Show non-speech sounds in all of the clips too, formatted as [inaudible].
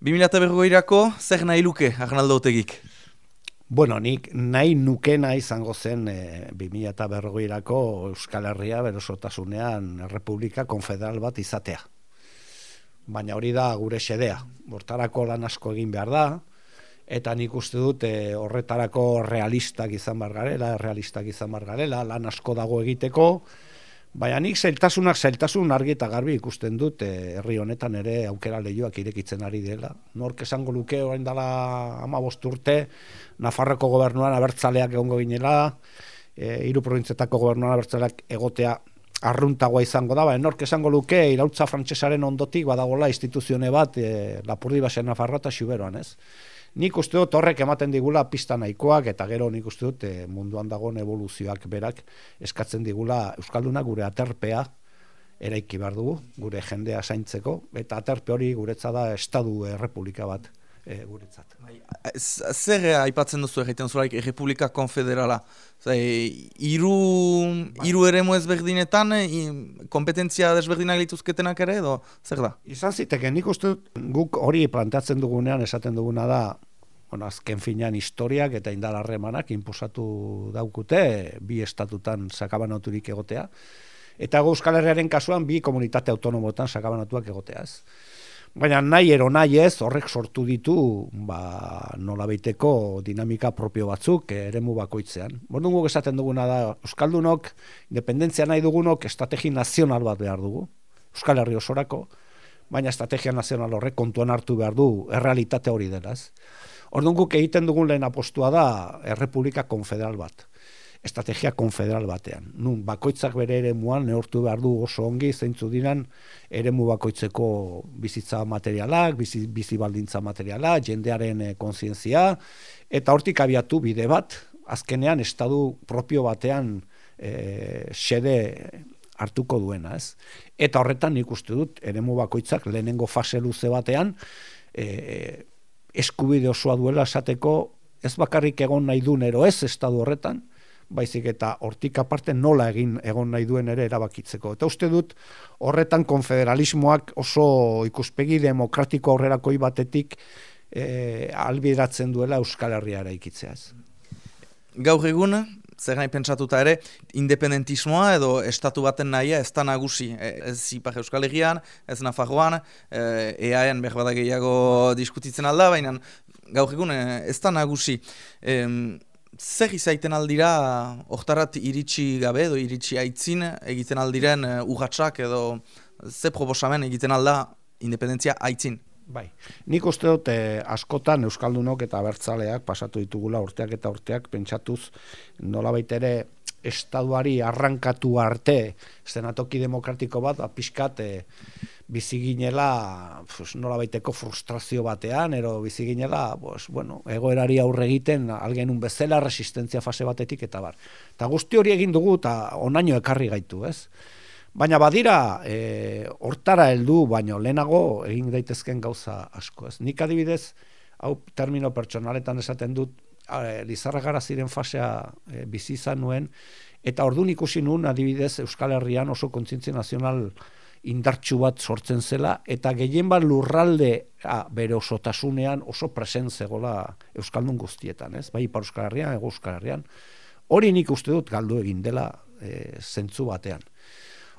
2008-erako, zer nahi luke, Arnaldo Otegik? Bueno, nik nahi nukena izango zen e, 2008-erako Euskal Herria berosotasunean Republika Konfederal bat izatea. Baina hori da gure xedea. Bortarako lan asko egin behar da, eta nik uste dut e, horretarako realistak izan bar garela, realistak izan bar garela, lan asko dago egiteko, Baina nik zailtasunak zailtasun argi eta garbi ikusten dut eh, herri honetan ere aukera lehioak irekitzen ari dela. Nork esango luke orain dela ama urte, Nafarroko gobernuan abertzaleak egongo ginela, e, hiru provintzetako gobernuan abertzaleak egotea arruntagoa izango da, baina nork esango luke irautza frantsesaren ondotik badagola instituzione bat e, Lapurdi Basen Nafarra eta Xuberoan, ez? Nik uste dut horrek ematen digula pista nahikoak eta gero nik uste dut e, munduan dagoen evoluzioak berak eskatzen digula Euskalduna gure aterpea eraiki behar dugu, gure jendea zaintzeko, eta aterpe hori guretza da Estadu Errepublika bat e, guretzat. Bai, zer aipatzen duzu egiten zuraik Errepublika Konfederala? Zai, iru, bai. iru ere ezberdinetan, kompetentzia desberdinak lituzketenak ere, edo zer da? Izan ziteke, nik uste guk hori planteatzen dugunean, esaten duguna da, bueno, azken finean historiak eta indar harremanak inposatu daukute, bi estatutan sakabanaturik egotea, eta Euskal Herriaren kasuan bi komunitate autonomotan sakabanatuak egoteaz. Baina nahi ero nahi ez, horrek sortu ditu ba, nola beiteko dinamika propio batzuk eh, eremu bakoitzean. Bordun guk esaten duguna da, Euskaldunok, independentzia nahi dugunok, estrategi nazional bat behar dugu. Euskal Herri osorako, baina estrategia nazional horrek kontuan hartu behar du, errealitate hori denaz. Orduan guk egiten dugun lehen apostua da, Errepublika Konfederal bat estrategia konfederal batean. Nun, bakoitzak bere ere muan neortu behar du oso ongi zeintzu dinan eremu bakoitzeko bizitza materialak, bizi, bizi baldintza materialak, jendearen e, kontzientzia, eta hortik abiatu bide bat, azkenean estadu propio batean e, xede hartuko duena, ez? Eta horretan nik uste dut, eremu bakoitzak lehenengo fase luze batean, e, eskubide osoa duela esateko ez bakarrik egon nahi du nero ez estadu horretan, baizik eta hortik aparte nola egin egon nahi duen ere erabakitzeko. Eta uste dut horretan konfederalismoak oso ikuspegi demokratiko aurrerakoi batetik e, albiratzen duela Euskal Herria eraikitzeaz. Gaur egun, zer nahi pentsatuta ere, independentismoa edo estatu baten nahia ez da nagusi. E, ez Ipar Euskal Herrian, ez Nafarroan, e, EAN berbada gehiago diskutitzen alda, baina gaur egun e, ez da nagusi. E, zer izaiten aldira oktarat iritsi gabe edo iritsi aitzin egiten aldiren uh, urratsak edo ze proposamen egiten alda independentzia aitzin? Bai, nik uste dut eh, askotan Euskaldunok eta Bertzaleak pasatu ditugula urteak eta urteak pentsatuz nola ere estaduari arrankatu arte zenatoki demokratiko bat, ba, pixkat eh, biziginela pues, nola baiteko frustrazio batean, ero biziginela pues, bueno, egoerari aurre egiten algenun bezala resistentzia fase batetik eta bar. Ta guzti hori egin dugu eta onaino ekarri gaitu, ez? Baina badira, e, hortara heldu baino lehenago egin daitezken gauza asko, ez? Nik adibidez, hau termino pertsonaletan esaten dut, e, Lizarra gara ziren fasea e, bizi izan nuen, eta orduan ikusi nuen adibidez Euskal Herrian oso kontzientzia nazional indartxu bat sortzen zela, eta gehien bat lurralde a, bere osotasunean oso presen zegoela Euskaldun guztietan, ez? Bai, Ipar Euskal Herrian, Ego Euskal Herrian. Hori nik uste dut galdu egin dela e, zentzu batean.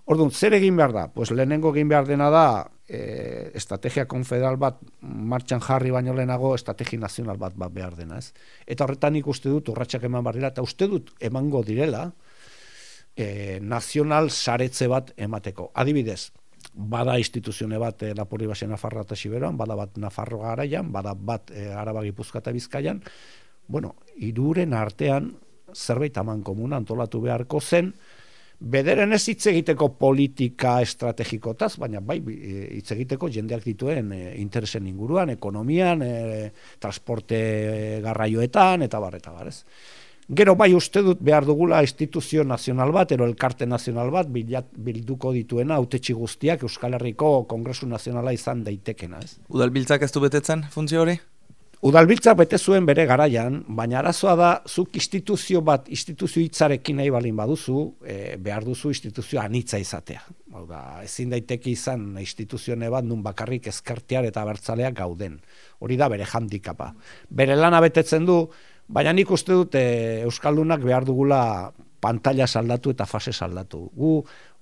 Orduan, zer egin behar da? Pues lehenengo egin behar dena da e, estrategia konfederal bat martxan jarri baino lehenago estrategi nazional bat bat behar dena, ez? Eta horretan nik uste dut urratxak eman behar dira, eta uste dut emango direla, e, nazional saretze bat emateko. Adibidez, bada instituzione bat e, Lapurri Basen Nafarroa eta Siberoan, bada bat Nafarro garaian, bada bat e, Araba Gipuzkoa eta Bizkaian, bueno, iruren artean zerbait aman komuna antolatu beharko zen, bederen ez hitz egiteko politika estrategikotaz, baina bai e, hitz egiteko jendeak dituen e, interesen inguruan, ekonomian, e, transporte garraioetan, eta bar, eta bar, ez. Gero bai uste dut behar dugula instituzio nazional bat, ero elkarte nazional bat, bilat, bilduko dituena, autetxi guztiak Euskal Herriko Kongresu Nazionala izan daitekena, ez? Udal biltzak ez du betetzen funtzio hori? Udalbiltzak bete zuen bere garaian, baina arazoa da, zuk instituzio bat, instituzio hitzarekin nahi balin baduzu, e, behar duzu instituzio anitza izatea. Hau da, ezin daiteke izan instituzione bat nun bakarrik ezkertiar eta bertzaleak gauden. Hori da bere handikapa. Bere lana betetzen du, baina nik uste dut e, Euskaldunak behar dugula pantalla saldatu eta fase saldatu. Gu,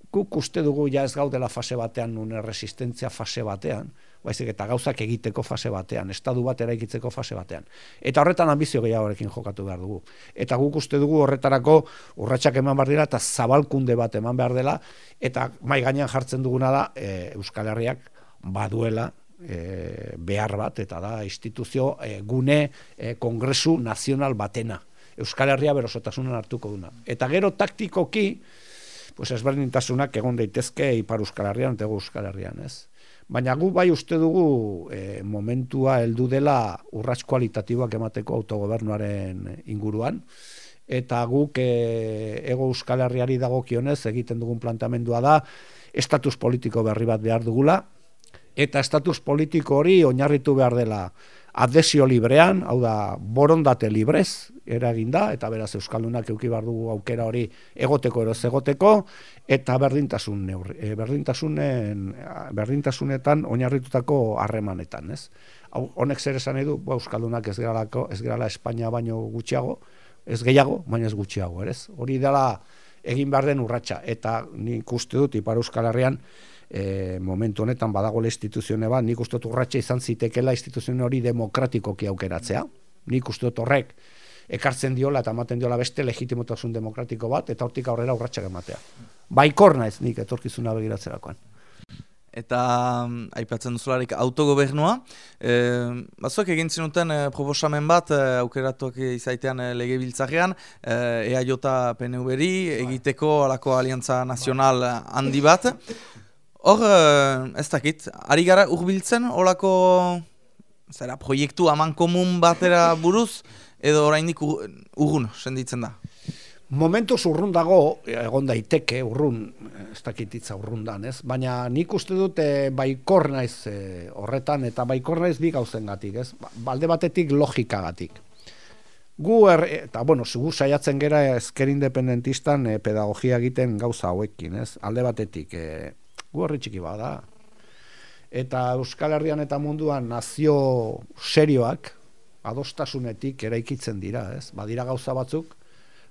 guk uste dugu ja ez gaudela fase batean, nun resistentzia fase batean, baizik eta gauzak egiteko fase batean, estadu bat eraikitzeko fase batean. Eta horretan ambizio gehiagorekin jokatu behar dugu. Eta guk uste dugu horretarako urratsak eman behar dira eta zabalkunde bat eman behar dela, eta mai gainean jartzen duguna da e, Euskal Herriak baduela e, behar bat, eta da instituzio e, gune e, kongresu nazional batena. Euskal Herria berosotasunan hartuko duna. Eta gero taktikoki, pues ezberdintasunak egon daitezke Ipar Euskal Herrian eta Euskal Herrian, ez? Baina gu bai uste dugu e, momentua heldu dela urrats kualitatiboak emateko autogobernuaren inguruan. Eta guk e, ego euskal herriari dagokionez egiten dugun planteamendua da estatus politiko berri bat behar dugula. Eta estatus politiko hori oinarritu behar dela adesio librean, hau da, borondate librez, eragin da, eta beraz Euskaldunak euki bar dugu aukera hori egoteko eroz egoteko, eta berdintasun neurri, e, berdintasunen, berdintasunetan oinarritutako harremanetan, ez? Hau, honek zer esan edu, ba, Euskaldunak ez geralako, ez gerala Espainia baino gutxiago, ez gehiago, baina ez gutxiago, ez? Hori dela egin behar den urratsa eta nik uste dut, Ipar Euskal Herrian, e, momentu honetan badago instituzione bat, nik uste urratxe izan zitekela instituzione hori demokratikoki aukeratzea. Nik uste horrek ekartzen diola eta ematen diola beste legitimotasun demokratiko bat, eta hortik aurrera urratxak ematea. Baikorna ez nik etorkizuna begiratzerakoan. Eta mm, aipatzen duzularik autogobernua, e, bazuak egin zinuten e, proposamen bat e, aukeratuak izaitean e, lege biltzarean, e, EAJ PNV-ri egiteko alako aliantza nazional handi bat. Hor, uh, ez dakit, ari gara urbiltzen horako zera, proiektu aman komun batera [laughs] buruz, edo oraindik urrun, senditzen da? Momentu urrun dago, egon daiteke urrun, ez dakit itza urrun dan, ez? Baina nik uste dute baikor naiz e, horretan, eta baikor naiz bi gauzen ez? Ba, balde batetik logika gatik. Gu, er, eta bueno, gu saiatzen gera ezker independentistan e, pedagogia egiten gauza hauekin, ez? Alde batetik, e, gu horri txiki bada. Eta Euskal Herrian eta munduan nazio serioak adostasunetik eraikitzen dira, ez? Badira gauza batzuk,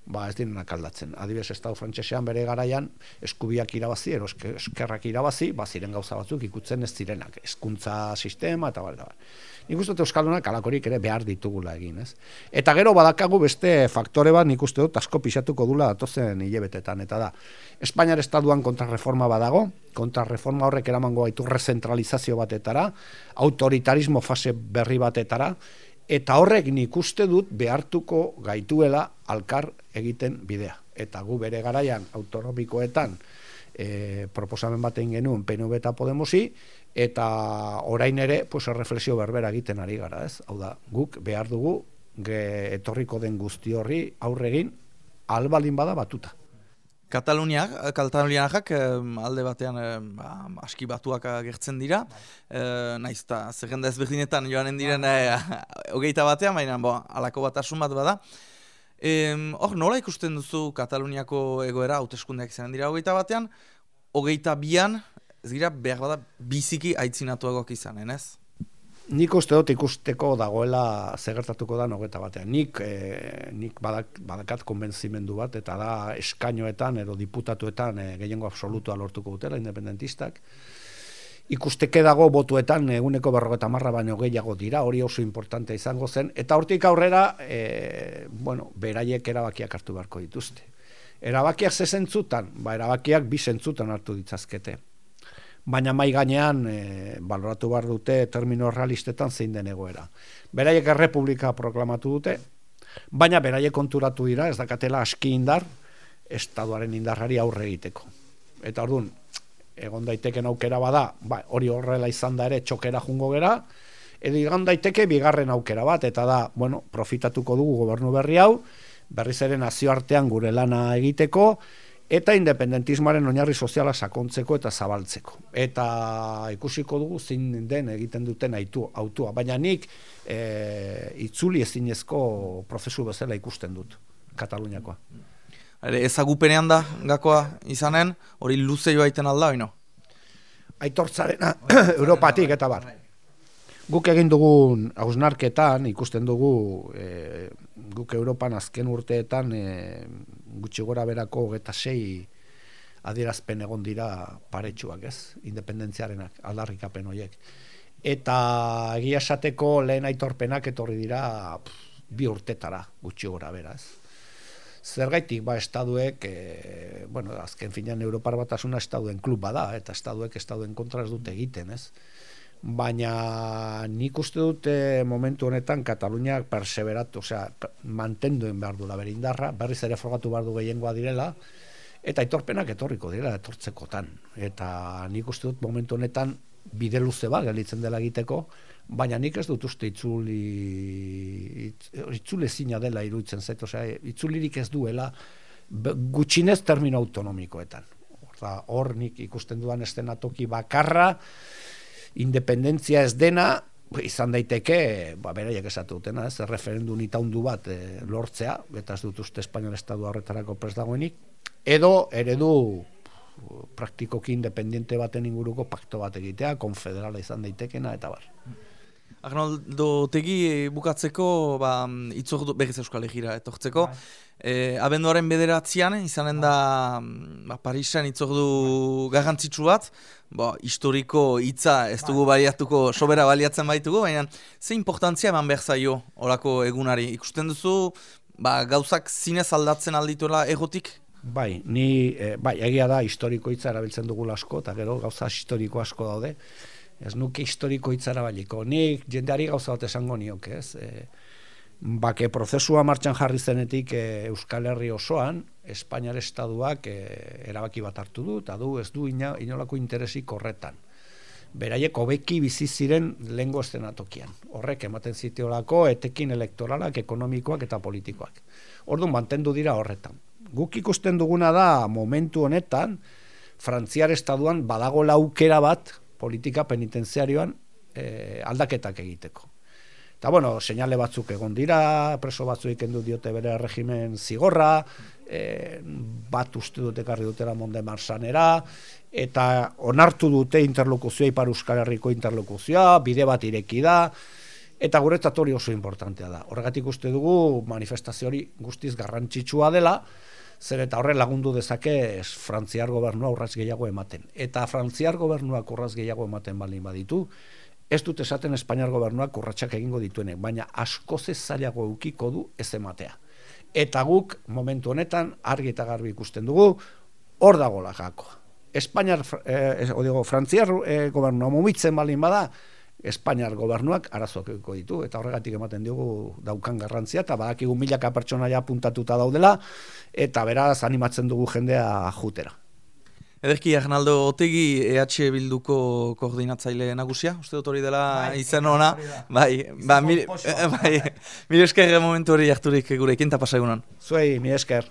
ba ez direnak aldatzen. Adibes, Estado Frantsesean bere garaian eskubiak irabazi, ero eskerrak irabazi, ba ziren gauza batzuk ikutzen ez zirenak, hezkuntza sistema eta bale, nik uste dut Euskaldunak alakorik ere behar ditugula egin, ez? Eta gero badakagu beste faktore bat nik uste dut asko pisatuko dula datozen hilebetetan, eta da, Espainiar Estaduan kontrarreforma badago, kontrarreforma horrek eramango gaitu rezentralizazio batetara, autoritarismo fase berri batetara, eta horrek nik uste dut behartuko gaituela alkar egiten bidea. Eta gu bere garaian autonomikoetan e, proposamen baten genuen PNV eta Podemosi, eta orain ere pues reflexio berbera egiten ari gara, ez? Hau da, guk behar dugu ge etorriko den guzti horri aurregin albalin bada batuta. Kataluniak, Kataluniak alde batean ba, aski batuak agertzen dira, e, naiz eta zerrenda ezberdinetan joanen diren e, [laughs] hogeita batean, baina bo, alako bat asun bat bada. Hor, nola ikusten duzu Kataluniako egoera, hauteskundeak izan dira hogeita batean, hogeita bian, ez gira behar bada biziki aitzinatuagoak izanen, ez? Nik uste dut ikusteko dagoela zegertatuko da nogeta batean. Nik, e, nik badak, badakat konbentzimendu bat, eta da eskainoetan edo diputatuetan e, gehiengo absolutua lortuko dutela, independentistak. Ikusteke dago botuetan eguneko berrogeta marra baino gehiago dira, hori oso importante izango zen, eta hortik aurrera, e, bueno, beraiek erabakiak hartu beharko dituzte. Erabakiak zezentzutan, ba, erabakiak bi zentzutan hartu ditzazkete baina mai gainean e, baloratu behar dute termino realistetan zein den egoera. Beraiek errepublika proklamatu dute, baina beraiek konturatu dira, ez dakatela aski indar, estaduaren indarrari aurre egiteko. Eta orduan, egon daiteken aukera bada, ba, hori horrela izan da ere txokera jungo gera, edo egon daiteke bigarren aukera bat, eta da, bueno, profitatuko dugu gobernu berri hau, berriz ere nazioartean gure lana egiteko, eta independentismoaren oinarri soziala sakontzeko eta zabaltzeko. Eta ikusiko dugu zein den egiten duten aitu, autua, baina nik e, itzuli ezinezko prozesu bezala ikusten dut Kataluniakoa. Ere, ezagupenean da gakoa izanen, hori luze joa iten alda, oino? Aitortzarena, [coughs] Europatik eta bar. Guk egin dugun hausnarketan ikusten dugu e, guk Europan azken urteetan e, gutxi gora berako geta sei adierazpen egon dira paretsuak, ez? Independentziarenak, aldarrikapen horiek. Eta egia esateko lehen aitorpenak etorri dira bi urtetara gutxi gora bera, ez? Zergaitik, ba, estaduek, e, bueno, azken finean Europar batasuna estaduen klub bada, eta estaduek estaduen kontra ez dute egiten, ez? Baina nik uste dute momentu honetan Katalunia perseveratu, osea, mantenduen behar du berindarra, berriz ere frogatu behar du gehiengoa direla, eta itorpenak etorriko direla etortzekotan. Eta nik uste dut momentu honetan bide luze ba, gelitzen dela egiteko, baina nik ez dut uste itzuli, itzule zina dela iruditzen zait, osea, itzulirik ez duela gutxinez termino autonomikoetan. Hor nik ikusten duan estenatoki bakarra, independentzia ez dena, izan daiteke, ba, beraiek esatu dutena, ez, referendun itaundu bat e, lortzea, eta ez dut uste Espainiol Estadu horretarako pres dagoenik, edo eredu praktikoki independiente baten inguruko pakto bat egitea, konfederala izan daitekena, eta bar. Arnoldo Tegi bukatzeko ba, itzordu berriz euskal egira etortzeko. E, abenduaren bederatzean, izanen da ba, Parisan itzordu garrantzitsu bat, ba, historiko hitza ez dugu baliatuko sobera baliatzen baitugu, baina ze importantzia eman behar zaio orako egunari. Ikusten duzu, ba, gauzak zinez aldatzen aldituela egotik? Bai, ni, e, bai, egia da historiko hitza erabiltzen dugu asko, eta gero gauza historiko asko daude ez nuke historiko hitzara baliko. Nik jendeari gauza bat esango niok, ez? E, bake prozesua martxan jarri zenetik e, Euskal Herri osoan, Espainiar Estaduak e, erabaki bat hartu du, eta du ez du inolako interesik horretan. Beraiek hobeki bizi ziren lengo estenatokian. Horrek ematen ziteolako etekin elektoralak, ekonomikoak eta politikoak. Orduan mantendu dira horretan. Guk ikusten duguna da momentu honetan, Frantziar Estaduan badago laukera bat politika penitenziarioan e, aldaketak egiteko. Eta bueno, seinale batzuk egon dira, preso batzu ikendu diote bere regimen zigorra, e, bat uste dute karri dutela monde marsanera, eta onartu dute interlokuzioa, ipar euskal herriko interlokuzioa, bide bat ireki da, eta guretzat hori oso importantea da. Horregatik uste dugu manifestazio hori guztiz garrantzitsua dela, zer eta horre lagundu dezake frantziar gobernua urraz gehiago ematen. Eta frantziar gobernuak urraz gehiago ematen baldin baditu, ez dut esaten Espainiar gobernuak urratsak egingo dituenek, baina asko zailago eukiko du ez ematea. Eta guk momentu honetan argi eta garbi ikusten dugu, hor dago lagakoa. Espainiar, eh, digo, frantziar eh, gobernua mumitzen baldin bada, Espainiar gobernuak arazoak ditu, eta horregatik ematen diogu daukan garrantzia, eta badakigu milaka pertsonaia puntatuta daudela, eta beraz animatzen dugu jendea jutera. Ederki, Arnaldo Otegi, EH Bilduko koordinatzaile nagusia, uste dut hori dela bai, izan ona, bai, ba, mi, [laughs] bai, mi esker momentu hori jarturik gurekin, eta pasagunan. Zuei, mi esker.